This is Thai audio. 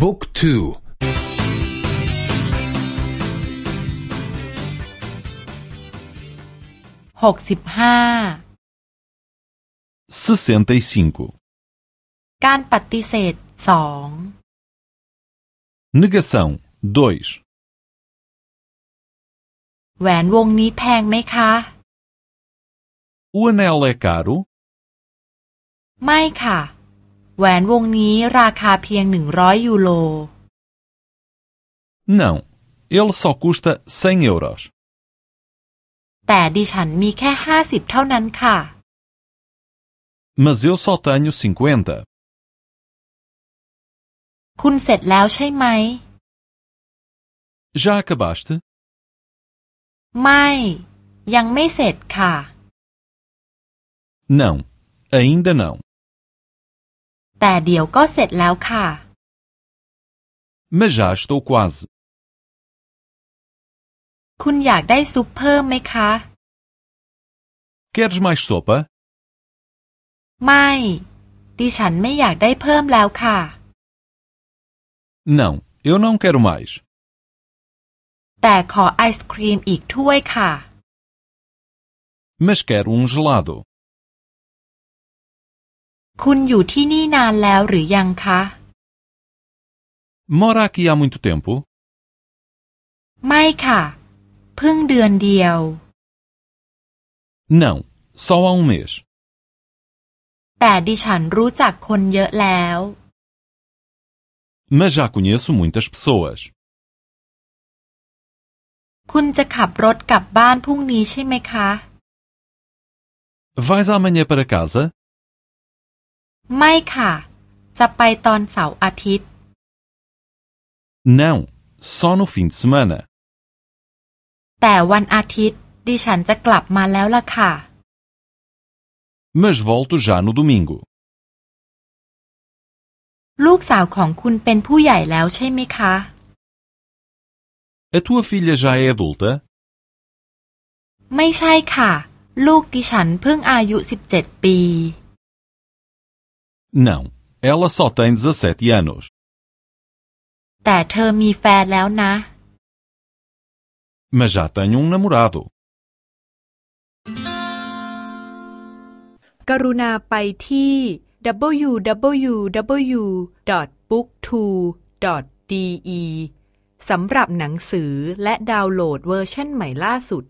บุ๊กทูหกสิบห้าการปฏิเสธสอง negação dois แหวนวงนี้แพงไหมคะ o anel é caro ไม่ค่ะ แหวนวงนี้ราคาเพียงหนึ่งร้อยยูโร não ele só custa cem euros แต่ดิฉันมีแค่ห้าสิบเท่านั้นค่ะ mas eu só tenho cinquenta คุณเสร็จแล้วใช่ไหม já acabaste ไม่ ยังไม่เสร็จค่ะ não ainda não แต่เดี๋ยวก็เสร็จแล้วค่ะ mas já estou quase คุณอยากได้ซุปเพิ่มไหมคะ queres mais sopa ไม่ ดิฉันไม่อยากได้เพิ่มแล้วค่ะ não eu não quero mais แต่ขอไอศครีมอีกถ้วยค่ะ mas quero um gelado คุณอยู่ที่นี่นานแล้วหรือยังคะ mora aqui há muito tempo ไม่ค่ะ เพิ่งเดือนเดียว não só há um mês แต่ดิฉันรู้จักคนเยอะแล้ว mas já conheço muitas pessoas คุณจะขับรถกลับบ้านพรุ่งนี้ใช่ไหมคะ vais amanhã para casa ไม่ค่ะ จะไปตอนเสาร์อาทิตย์ não só no fim de semana แต่วันอาทิตย์ดิฉันจะกลับมาแล้วล่ะค่ะ mas volto já no domingo ลูกสาวของคุณเป็นผู้ใหญ่แล้วใช่ไหมคะ a tua filha já é adulta ไม่ใช่ค่ะ ลูกดิฉันเพิ่งอายุสิบเจ็ดปี não ela só tem 17 anos แต่เธอมีแฟนแล้วนะ mas já tem um namorado กรุณาไปที่ www.booktwo.de สำหรับหนังสือและดาวน์โหลดเวอร์ชันใหม่ล่าสุด